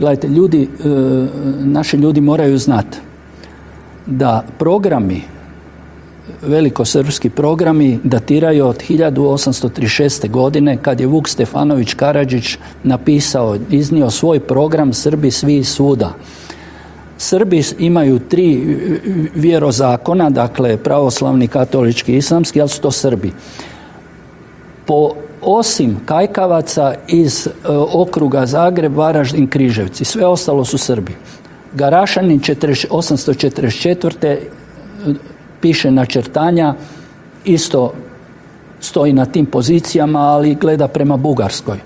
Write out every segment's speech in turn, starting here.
Gledajte, ljudi, e, naši ljudi moraju znati da programi velikosrpski programi datiraju od 1836. godine kad je Vuk Stefanović Karadžić napisao, iznio svoj program Srbi svi svuda. Srbi imaju tri vjerozakona, dakle pravoslavni, katolički, islamski, ali su to Srbi. Po osim Kajkavaca iz e, okruga Zagreb, Varaždin, Križevci, sve ostalo su Srbi. Garašanin 844 piše načrtanja, isto stoji na tim pozicijama, ali gleda prema Bugarskoj.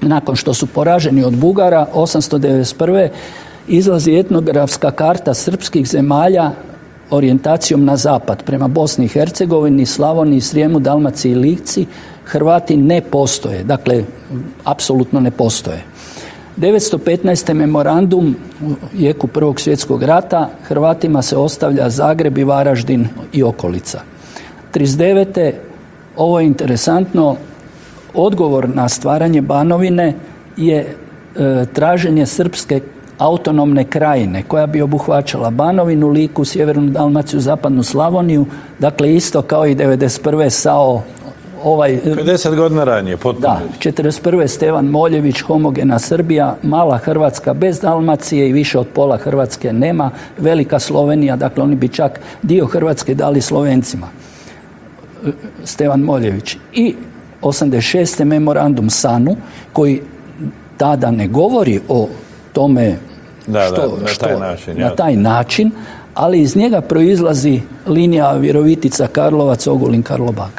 Nakon što su poraženi od Bugara, 891. izlazi etnografska karta srpskih zemalja orijentacijom na zapad, prema Bosni i Hercegovini, Slavoniji, Srijemu, Dalmaciji i Lici, Hrvati ne postoje, dakle, apsolutno ne postoje. 915. memorandum u jeku Prvog svjetskog rata Hrvatima se ostavlja Zagreb i Varaždin i okolica. 39. ovo je interesantno, odgovor na stvaranje Banovine je e, traženje srpske autonomne krajine koja bi obuhvaćala Banovinu, Liku, Sjevernu Dalmaciju, Zapadnu Slavoniju, dakle isto kao i 91. SAO ovaj... 50 godina ranije, potpuno. Da, 41. Stevan Moljević, homogena Srbija, mala Hrvatska bez Dalmacije i više od pola Hrvatske nema, velika Slovenija, dakle oni bi čak dio Hrvatske dali Slovencima. Stevan Moljević. I 86. memorandum Sanu, koji tada ne govori o tome da, što, da, na taj način, na taj način ali iz njega proizlazi linija Vjerovitica, Karlovac, Ogulin, Karlobag.